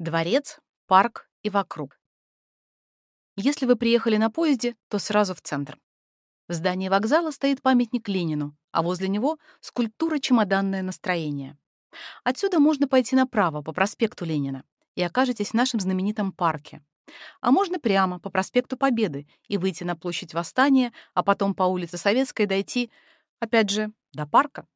Дворец, парк и вокруг. Если вы приехали на поезде, то сразу в центр. В здании вокзала стоит памятник Ленину, а возле него скульптура «Чемоданное настроение». Отсюда можно пойти направо по проспекту Ленина и окажетесь в нашем знаменитом парке. А можно прямо по проспекту Победы и выйти на площадь Восстания, а потом по улице Советской дойти, опять же, до парка.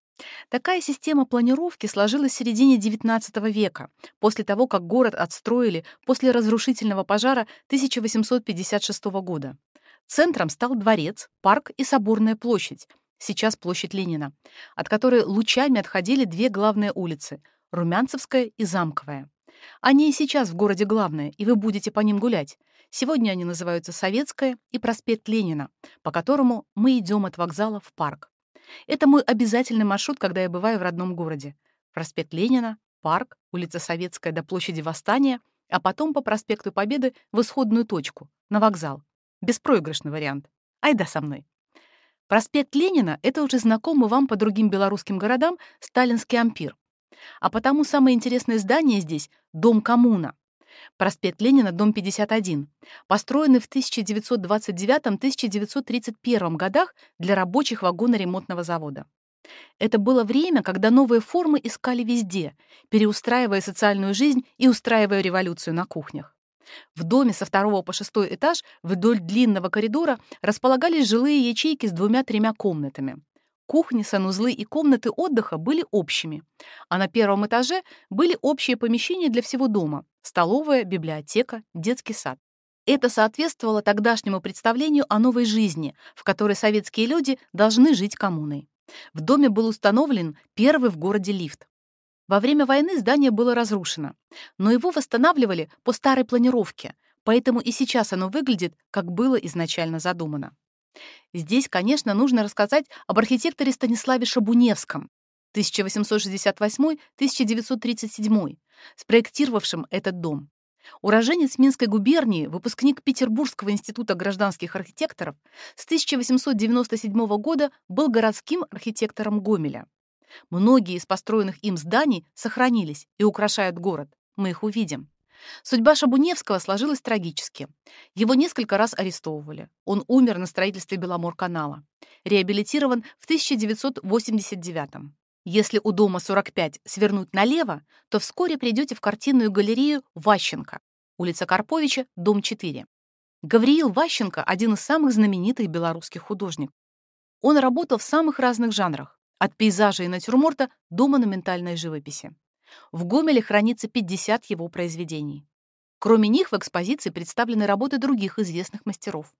Такая система планировки сложилась в середине XIX века, после того, как город отстроили после разрушительного пожара 1856 года. Центром стал дворец, парк и Соборная площадь, сейчас площадь Ленина, от которой лучами отходили две главные улицы — Румянцевская и Замковая. Они и сейчас в городе главные, и вы будете по ним гулять. Сегодня они называются Советская и проспект Ленина, по которому мы идем от вокзала в парк. Это мой обязательный маршрут, когда я бываю в родном городе. Проспект Ленина, парк, улица Советская до площади Восстания, а потом по проспекту Победы в исходную точку, на вокзал. Беспроигрышный вариант. Айда со мной. Проспект Ленина — это уже знакомый вам по другим белорусским городам сталинский ампир. А потому самое интересное здание здесь — Дом коммуна. Проспект Ленина, дом 51, построенный в 1929-1931 годах для рабочих вагоноремонтного завода. Это было время, когда новые формы искали везде, переустраивая социальную жизнь и устраивая революцию на кухнях. В доме со второго по шестой этаж вдоль длинного коридора располагались жилые ячейки с двумя-тремя комнатами. Кухни, санузлы и комнаты отдыха были общими, а на первом этаже были общие помещения для всего дома — столовая, библиотека, детский сад. Это соответствовало тогдашнему представлению о новой жизни, в которой советские люди должны жить коммуной. В доме был установлен первый в городе лифт. Во время войны здание было разрушено, но его восстанавливали по старой планировке, поэтому и сейчас оно выглядит, как было изначально задумано. Здесь, конечно, нужно рассказать об архитекторе Станиславе Шабуневском 1868-1937, спроектировавшем этот дом. Уроженец Минской губернии, выпускник Петербургского института гражданских архитекторов, с 1897 года был городским архитектором Гомеля. Многие из построенных им зданий сохранились и украшают город. Мы их увидим. Судьба Шабуневского сложилась трагически. Его несколько раз арестовывали. Он умер на строительстве Беломор-канала. Реабилитирован в 1989 -м. Если у дома 45 свернуть налево, то вскоре придете в картинную галерею Ващенко, улица Карповича, дом 4. Гавриил Ващенко — один из самых знаменитых белорусских художников. Он работал в самых разных жанрах, от пейзажа и натюрморта до монументальной живописи. В Гомеле хранится 50 его произведений. Кроме них в экспозиции представлены работы других известных мастеров.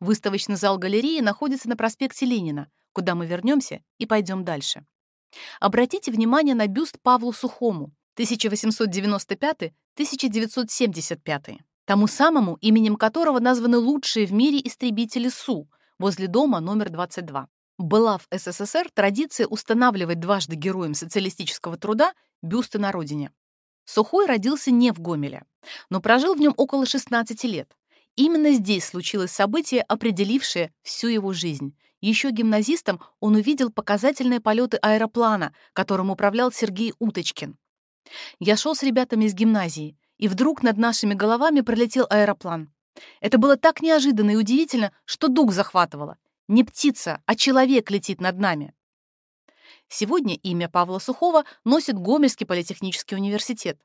Выставочный зал галереи находится на проспекте Ленина, куда мы вернемся и пойдем дальше. Обратите внимание на бюст Павлу Сухому 1895-1975, тому самому, именем которого названы лучшие в мире истребители Су возле дома номер 22. Была в СССР традиция устанавливать дважды героям социалистического труда бюсты на родине. Сухой родился не в Гомеле, но прожил в нем около 16 лет. Именно здесь случилось событие, определившее всю его жизнь. Еще гимназистом он увидел показательные полеты аэроплана, которым управлял Сергей Уточкин. Я шел с ребятами из гимназии, и вдруг над нашими головами пролетел аэроплан. Это было так неожиданно и удивительно, что дух захватывало. Не птица, а человек летит над нами. Сегодня имя Павла Сухого носит Гомельский политехнический университет,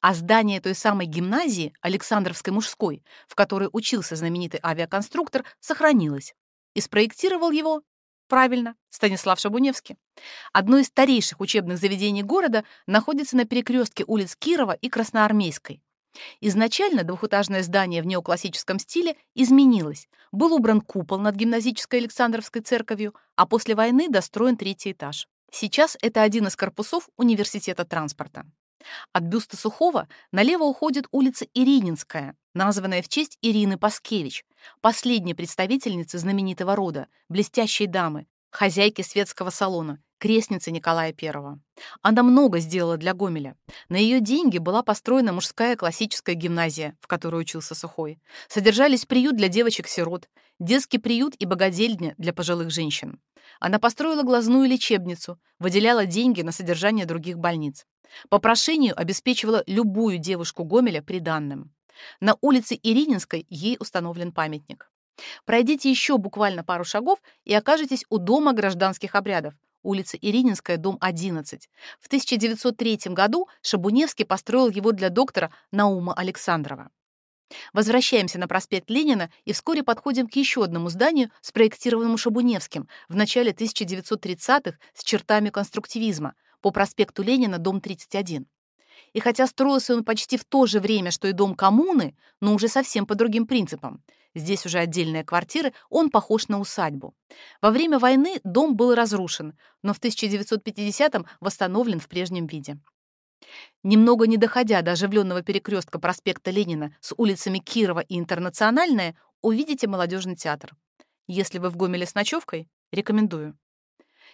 а здание той самой гимназии, Александровской мужской, в которой учился знаменитый авиаконструктор, сохранилось. И спроектировал его, правильно, Станислав Шабуневский. Одно из старейших учебных заведений города находится на перекрестке улиц Кирова и Красноармейской. Изначально двухэтажное здание в неоклассическом стиле изменилось. Был убран купол над гимназической Александровской церковью, а после войны достроен третий этаж. Сейчас это один из корпусов университета транспорта. От бюста Сухого налево уходит улица Ирининская, названная в честь Ирины Паскевич, последней представительницы знаменитого рода, блестящей дамы, хозяйки светского салона, крестница Николая I. Она много сделала для Гомеля. На ее деньги была построена мужская классическая гимназия, в которой учился Сухой. Содержались приют для девочек-сирот, детский приют и богадельня для пожилых женщин. Она построила глазную лечебницу, выделяла деньги на содержание других больниц. По прошению обеспечивала любую девушку Гомеля приданным. На улице Ирининской ей установлен памятник. Пройдите еще буквально пару шагов и окажетесь у Дома гражданских обрядов, улица Ирининская, дом 11. В 1903 году Шабуневский построил его для доктора Наума Александрова. Возвращаемся на проспект Ленина и вскоре подходим к еще одному зданию, спроектированному Шабуневским в начале 1930-х с чертами конструктивизма по проспекту Ленина, дом 31. И хотя строился он почти в то же время, что и дом коммуны, но уже совсем по другим принципам. Здесь уже отдельные квартиры, он похож на усадьбу. Во время войны дом был разрушен, но в 1950-м восстановлен в прежнем виде. Немного не доходя до оживленного перекрестка проспекта Ленина с улицами Кирова и Интернациональная, увидите молодежный театр. Если вы в Гомеле с ночевкой, рекомендую.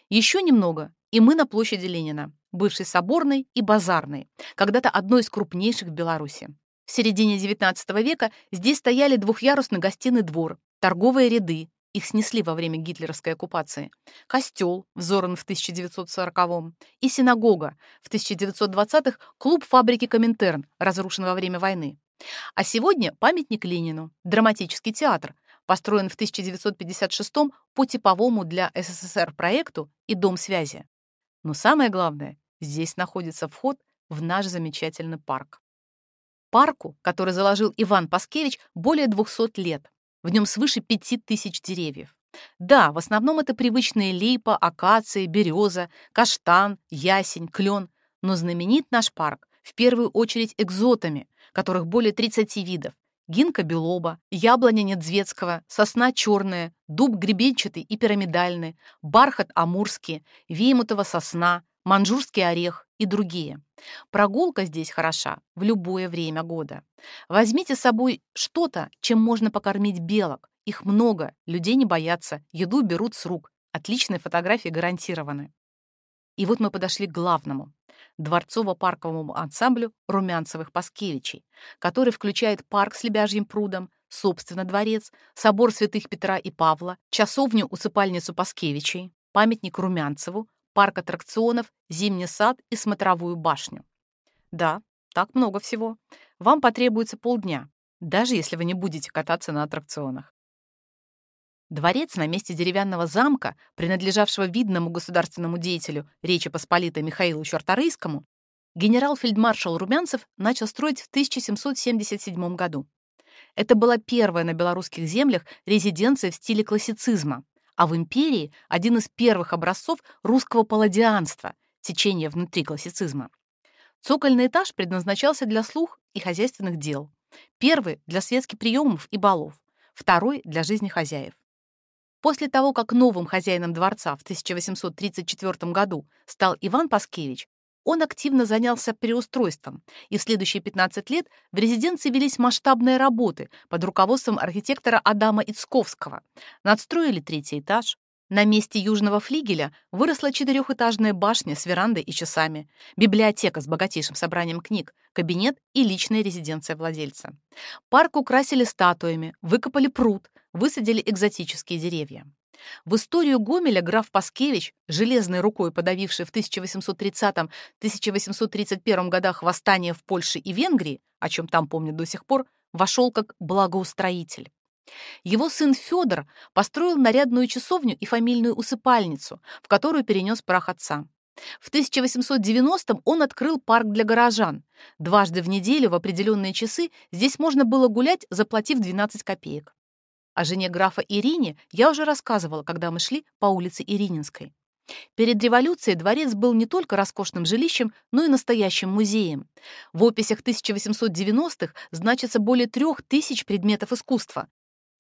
Еще немного, и мы на площади Ленина, бывшей Соборной и Базарной, когда-то одной из крупнейших в Беларуси. В середине XIX века здесь стояли двухъярусный гостиный двор, торговые ряды, их снесли во время гитлеровской оккупации, костел, взорван в 1940-м, и синагога, в 1920-х клуб фабрики Коминтерн, разрушен во время войны. А сегодня памятник Ленину, драматический театр, построен в 1956 по типовому для СССР проекту и Дом связи. Но самое главное, здесь находится вход в наш замечательный парк. Парку, который заложил Иван Паскевич, более 200 лет. В нем свыше 5000 деревьев. Да, в основном это привычные липа, акация, береза, каштан, ясень, клен, но знаменит наш парк в первую очередь экзотами, которых более 30 видов. Гинка белоба, яблоня недзвецкого, сосна черная, дуб гребенчатый и пирамидальный, бархат амурский, веймутова сосна, манжурский орех и другие. Прогулка здесь хороша в любое время года. Возьмите с собой что-то, чем можно покормить белок. Их много, людей не боятся, еду берут с рук. Отличные фотографии гарантированы. И вот мы подошли к главному — дворцово-парковому ансамблю Румянцевых Паскевичей, который включает парк с Лебяжьим прудом, собственно, дворец, собор святых Петра и Павла, часовню-усыпальницу Паскевичей, памятник Румянцеву, парк аттракционов, зимний сад и смотровую башню. Да, так много всего. Вам потребуется полдня, даже если вы не будете кататься на аттракционах. Дворец на месте деревянного замка, принадлежавшего видному государственному деятелю Речи Посполитой Михаилу Чарторийскому, генерал-фельдмаршал Румянцев начал строить в 1777 году. Это была первая на белорусских землях резиденция в стиле классицизма, а в империи один из первых образцов русского палладианства, течения внутри классицизма. Цокольный этаж предназначался для слух и хозяйственных дел. Первый — для светских приемов и балов, второй — для жизни хозяев. После того, как новым хозяином дворца в 1834 году стал Иван Паскевич, он активно занялся переустройством, и в следующие 15 лет в резиденции велись масштабные работы под руководством архитектора Адама Ицковского. Надстроили третий этаж. На месте южного флигеля выросла четырехэтажная башня с верандой и часами, библиотека с богатейшим собранием книг, кабинет и личная резиденция владельца. Парк украсили статуями, выкопали пруд, высадили экзотические деревья. В историю Гомеля граф Паскевич, железной рукой подавивший в 1830-1831 годах восстание в Польше и Венгрии, о чем там помнят до сих пор, вошел как благоустроитель. Его сын Федор построил нарядную часовню и фамильную усыпальницу, в которую перенес прах отца. В 1890-м он открыл парк для горожан. Дважды в неделю в определенные часы здесь можно было гулять, заплатив 12 копеек. О жене графа Ирине я уже рассказывала, когда мы шли по улице Ирининской. Перед революцией дворец был не только роскошным жилищем, но и настоящим музеем. В описях 1890-х значится более трех тысяч предметов искусства.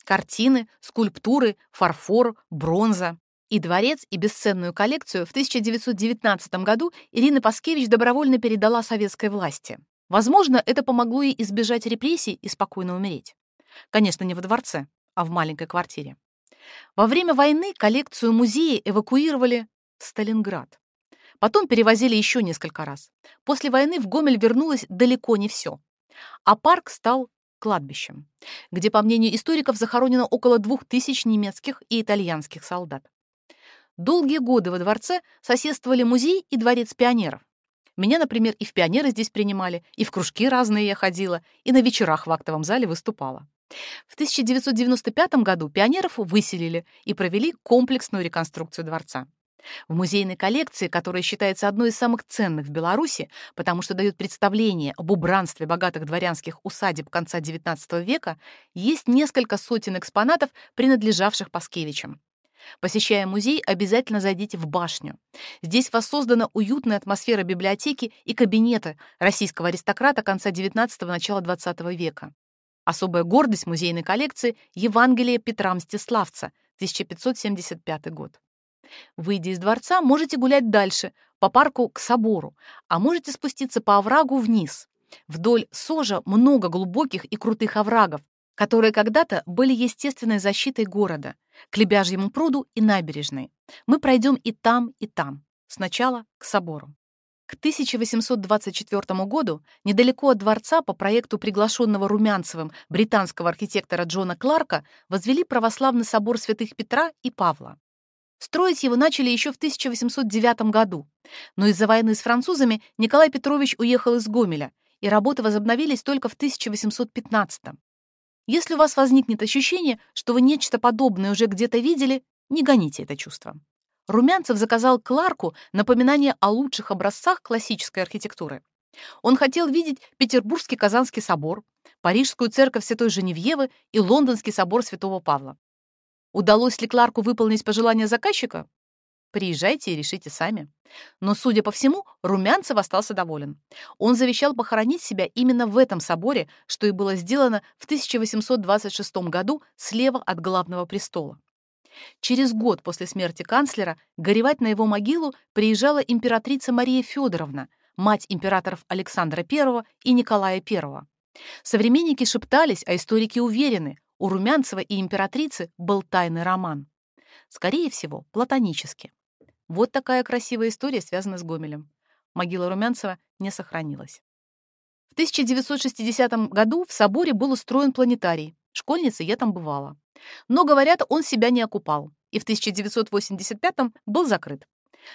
Картины, скульптуры, фарфор, бронза. И дворец, и бесценную коллекцию в 1919 году Ирина Паскевич добровольно передала советской власти. Возможно, это помогло ей избежать репрессий и спокойно умереть. Конечно, не во дворце а в маленькой квартире. Во время войны коллекцию музея эвакуировали в Сталинград. Потом перевозили еще несколько раз. После войны в Гомель вернулось далеко не все. А парк стал кладбищем, где, по мнению историков, захоронено около двух тысяч немецких и итальянских солдат. Долгие годы во дворце соседствовали музей и дворец пионеров. Меня, например, и в пионеры здесь принимали, и в кружки разные я ходила, и на вечерах в актовом зале выступала. В 1995 году пионеров выселили и провели комплексную реконструкцию дворца. В музейной коллекции, которая считается одной из самых ценных в Беларуси, потому что дает представление об убранстве богатых дворянских усадеб конца XIX века, есть несколько сотен экспонатов, принадлежавших Паскевичам. Посещая музей, обязательно зайдите в башню. Здесь воссоздана уютная атмосфера библиотеки и кабинета российского аристократа конца XIX – начала XX века. Особая гордость музейной коллекции – Евангелие Петра Мстиславца, 1575 год. Выйдя из дворца, можете гулять дальше, по парку к собору, а можете спуститься по оврагу вниз. Вдоль Сожа много глубоких и крутых оврагов, которые когда-то были естественной защитой города, к Лебяжьему пруду и набережной. Мы пройдем и там, и там. Сначала к собору. К 1824 году недалеко от дворца по проекту приглашенного Румянцевым британского архитектора Джона Кларка возвели православный собор святых Петра и Павла. Строить его начали еще в 1809 году, но из-за войны с французами Николай Петрович уехал из Гомеля, и работы возобновились только в 1815. Если у вас возникнет ощущение, что вы нечто подобное уже где-то видели, не гоните это чувство. Румянцев заказал Кларку напоминание о лучших образцах классической архитектуры. Он хотел видеть Петербургский Казанский собор, Парижскую церковь Святой Женевьевы и Лондонский собор Святого Павла. Удалось ли Кларку выполнить пожелания заказчика? Приезжайте и решите сами. Но, судя по всему, Румянцев остался доволен. Он завещал похоронить себя именно в этом соборе, что и было сделано в 1826 году слева от главного престола. Через год после смерти канцлера горевать на его могилу приезжала императрица Мария Федоровна, мать императоров Александра I и Николая I. Современники шептались, а историки уверены, у Румянцева и императрицы был тайный роман. Скорее всего, платонический. Вот такая красивая история связана с Гомелем. Могила Румянцева не сохранилась. В 1960 году в соборе был устроен планетарий. Школьница я там бывала. Но, говорят, он себя не окупал, и в 1985 был закрыт.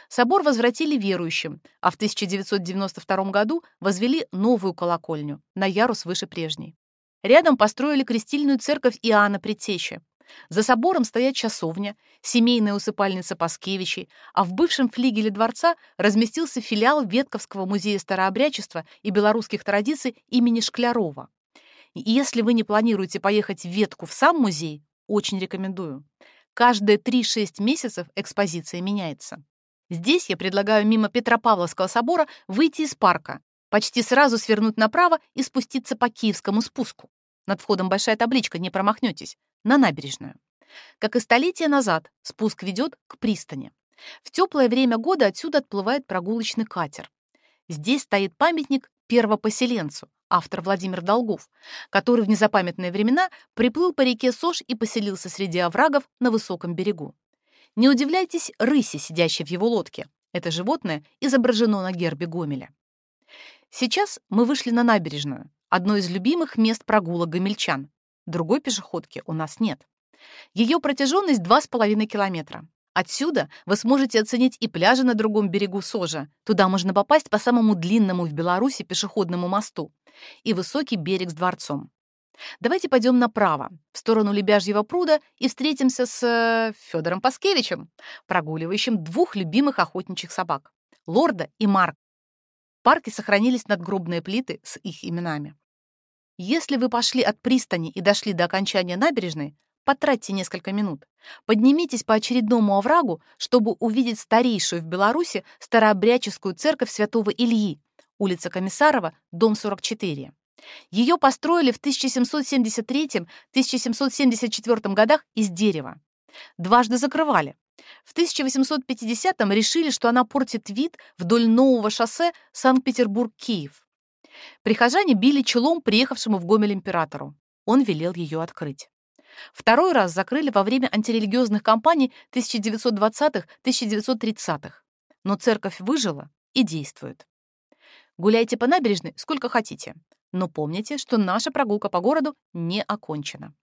Собор возвратили верующим, а в 1992 году возвели новую колокольню на ярус выше прежней. Рядом построили крестильную церковь Иоанна Предтечи. За собором стоят часовня, семейная усыпальница Паскевичей, а в бывшем флигеле дворца разместился филиал Ветковского музея старообрядчества и белорусских традиций имени Шклярова. Если вы не планируете поехать в Ветку в сам музей, очень рекомендую. Каждые 3-6 месяцев экспозиция меняется. Здесь я предлагаю мимо Петропавловского собора выйти из парка, Почти сразу свернуть направо и спуститься по Киевскому спуску. Над входом большая табличка, не промахнетесь, на набережную. Как и столетия назад, спуск ведет к пристани. В теплое время года отсюда отплывает прогулочный катер. Здесь стоит памятник первопоселенцу, автор Владимир Долгов, который в незапамятные времена приплыл по реке Сож и поселился среди оврагов на высоком берегу. Не удивляйтесь рыси, сидящей в его лодке. Это животное изображено на гербе Гомеля. Сейчас мы вышли на набережную, одно из любимых мест прогулок гомельчан. Другой пешеходки у нас нет. Ее протяженность 2,5 километра. Отсюда вы сможете оценить и пляжи на другом берегу Сожа. Туда можно попасть по самому длинному в Беларуси пешеходному мосту. И высокий берег с дворцом. Давайте пойдем направо, в сторону Лебяжьего пруда, и встретимся с э, Федором Паскевичем, прогуливающим двух любимых охотничьих собак — Лорда и Марк парке сохранились надгробные плиты с их именами. Если вы пошли от пристани и дошли до окончания набережной, потратьте несколько минут. Поднимитесь по очередному оврагу, чтобы увидеть старейшую в Беларуси старообрядческую церковь святого Ильи, улица Комиссарова, дом 44. Ее построили в 1773-1774 годах из дерева. Дважды закрывали, в 1850-м решили, что она портит вид вдоль нового шоссе Санкт-Петербург-Киев. Прихожане били челом приехавшему в Гомель императору. Он велел ее открыть. Второй раз закрыли во время антирелигиозных кампаний 1920-1930-х. но церковь выжила и действует. Гуляйте по набережной сколько хотите, но помните, что наша прогулка по городу не окончена.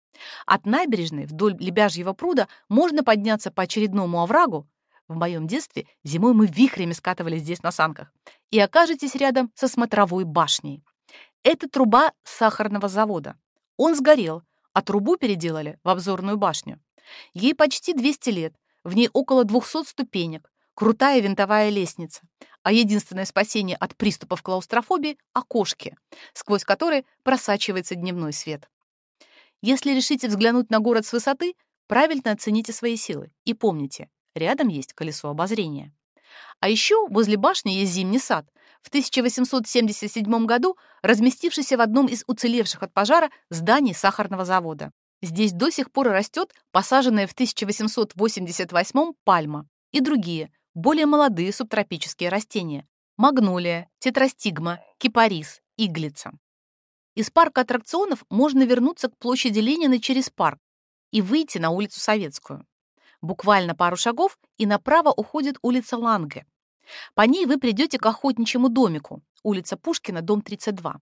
От набережной вдоль Лебяжьего пруда можно подняться по очередному оврагу, в моем детстве зимой мы вихрями скатывались здесь на санках, и окажетесь рядом со смотровой башней. Это труба сахарного завода. Он сгорел, а трубу переделали в обзорную башню. Ей почти 200 лет, в ней около 200 ступенек, крутая винтовая лестница, а единственное спасение от приступов клаустрофобии — окошки, сквозь которые просачивается дневной свет. Если решите взглянуть на город с высоты, правильно оцените свои силы и помните, рядом есть колесо обозрения. А еще возле башни есть зимний сад, в 1877 году разместившийся в одном из уцелевших от пожара зданий сахарного завода. Здесь до сих пор растет посаженная в 1888 пальма и другие, более молодые субтропические растения – магнолия, тетрастигма, кипарис, иглица. Из парка аттракционов можно вернуться к площади Ленина через парк и выйти на улицу Советскую. Буквально пару шагов, и направо уходит улица Ланге. По ней вы придете к охотничьему домику, улица Пушкина, дом 32.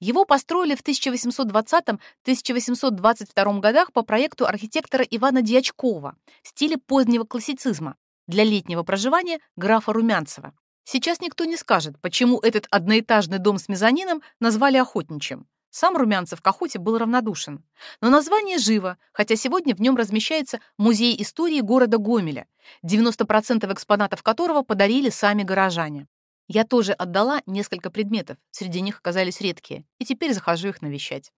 Его построили в 1820-1822 годах по проекту архитектора Ивана Дьячкова в стиле позднего классицизма для летнего проживания графа Румянцева. Сейчас никто не скажет, почему этот одноэтажный дом с мезонином назвали охотничьим. Сам Румянцев к охоте был равнодушен. Но название живо, хотя сегодня в нем размещается музей истории города Гомеля, 90% экспонатов которого подарили сами горожане. Я тоже отдала несколько предметов, среди них оказались редкие, и теперь захожу их навещать.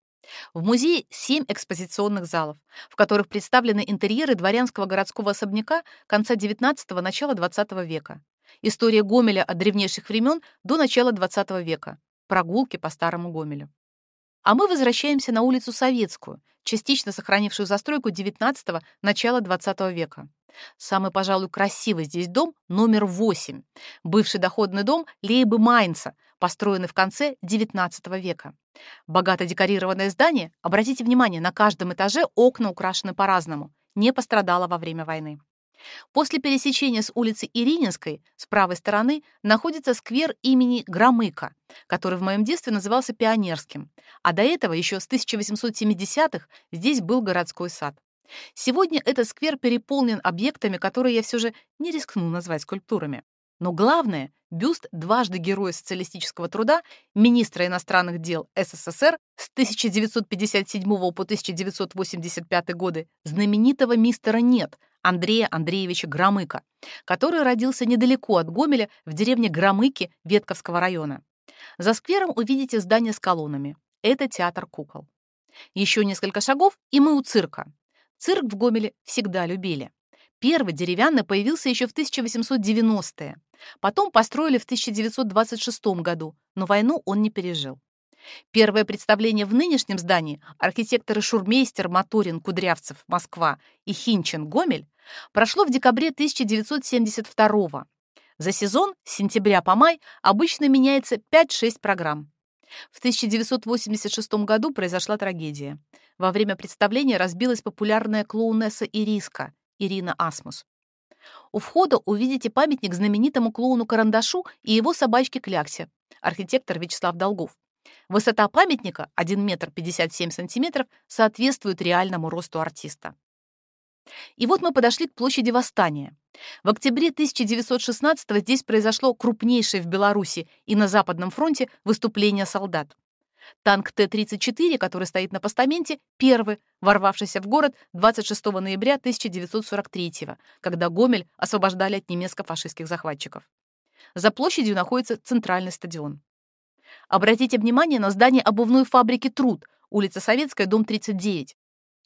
В музее семь экспозиционных залов, в которых представлены интерьеры дворянского городского особняка конца XIX – начала XX века. История Гомеля от древнейших времен до начала XX века. Прогулки по старому Гомелю. А мы возвращаемся на улицу Советскую, частично сохранившую застройку XIX – начала XX века. Самый, пожалуй, красивый здесь дом номер 8, бывший доходный дом Лейбы Майнца, построенный в конце XIX века. Богато декорированное здание, обратите внимание, на каждом этаже окна украшены по-разному, не пострадало во время войны. После пересечения с улицы Ирининской с правой стороны находится сквер имени Громыка, который в моем детстве назывался Пионерским, а до этого еще с 1870-х здесь был городской сад. Сегодня этот сквер переполнен объектами, которые я все же не рискну назвать скульптурами. Но главное — бюст дважды Героя социалистического труда, министра иностранных дел СССР с 1957 по 1985 годы, знаменитого мистера Нет, Андрея Андреевича Громыка, который родился недалеко от Гомеля в деревне Громыки Ветковского района. За сквером увидите здание с колоннами. Это театр кукол. Еще несколько шагов, и мы у цирка. Цирк в Гомеле всегда любили. Первый деревянный появился еще в 1890-е. Потом построили в 1926 году, но войну он не пережил. Первое представление в нынешнем здании архитекторы Шурмейстер, Моторин, Кудрявцев, Москва и Хинчен, Гомель прошло в декабре 1972 -го. За сезон с сентября по май обычно меняется 5-6 программ. В 1986 году произошла трагедия. Во время представления разбилась популярная клоунесса Ириска Ирина Асмус. У входа увидите памятник знаменитому клоуну Карандашу и его собачке Кляксе, архитектор Вячеслав Долгов. Высота памятника 1 метр 57 сантиметров соответствует реальному росту артиста. И вот мы подошли к площади Восстания. В октябре 1916 здесь произошло крупнейшее в Беларуси и на Западном фронте выступление солдат. Танк Т-34, который стоит на постаменте, первый, ворвавшийся в город 26 ноября 1943 когда Гомель освобождали от немецко-фашистских захватчиков. За площадью находится центральный стадион. Обратите внимание на здание обувной фабрики «Труд», улица Советская, дом 39.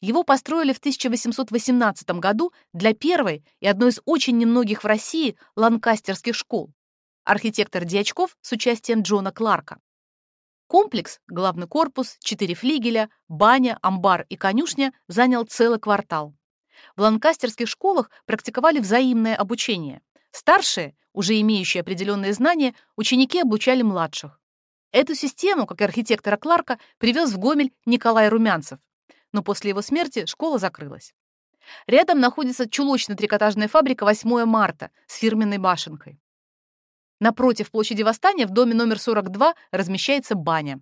Его построили в 1818 году для первой и одной из очень немногих в России ланкастерских школ. Архитектор Дьячков с участием Джона Кларка. Комплекс, главный корпус, четыре флигеля, баня, амбар и конюшня занял целый квартал. В ланкастерских школах практиковали взаимное обучение. Старшие, уже имеющие определенные знания, ученики обучали младших. Эту систему, как и архитектора Кларка, привез в Гомель Николай Румянцев, но после его смерти школа закрылась. Рядом находится чулочно-трикотажная фабрика 8 марта с фирменной башенкой. Напротив площади Восстания в доме номер 42 размещается баня.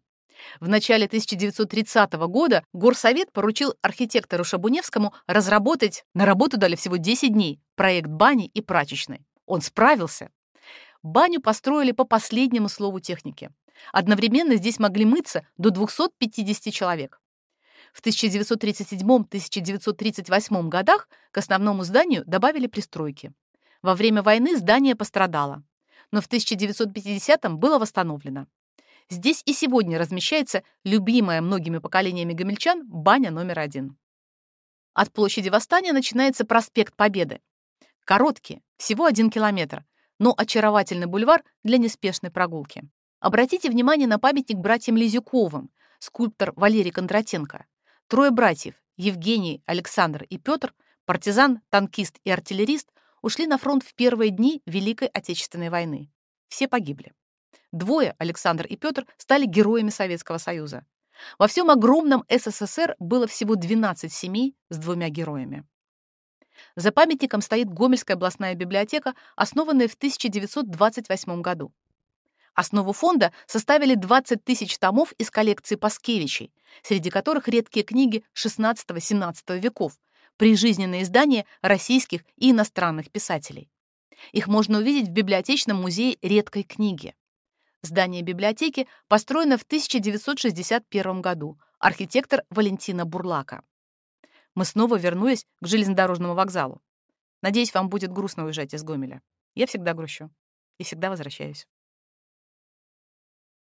В начале 1930 года Горсовет поручил архитектору Шабуневскому разработать, на работу дали всего 10 дней, проект бани и прачечной. Он справился. Баню построили по последнему слову техники. Одновременно здесь могли мыться до 250 человек. В 1937-1938 годах к основному зданию добавили пристройки. Во время войны здание пострадало, но в 1950-м было восстановлено. Здесь и сегодня размещается любимая многими поколениями гомельчан баня номер один. От площади Восстания начинается проспект Победы. Короткий, всего один километр, но очаровательный бульвар для неспешной прогулки. Обратите внимание на памятник братьям Лизюковым, скульптор Валерий Кондратенко. Трое братьев, Евгений, Александр и Петр, партизан, танкист и артиллерист, ушли на фронт в первые дни Великой Отечественной войны. Все погибли. Двое, Александр и Петр, стали героями Советского Союза. Во всем огромном СССР было всего 12 семей с двумя героями. За памятником стоит Гомельская областная библиотека, основанная в 1928 году. Основу фонда составили 20 тысяч томов из коллекции Паскевичей, среди которых редкие книги XVI-XVII веков, прижизненные издания российских и иностранных писателей. Их можно увидеть в библиотечном музее редкой книги. Здание библиотеки построено в 1961 году. Архитектор Валентина Бурлака. Мы снова вернулись к железнодорожному вокзалу. Надеюсь, вам будет грустно уезжать из Гомеля. Я всегда грущу и всегда возвращаюсь.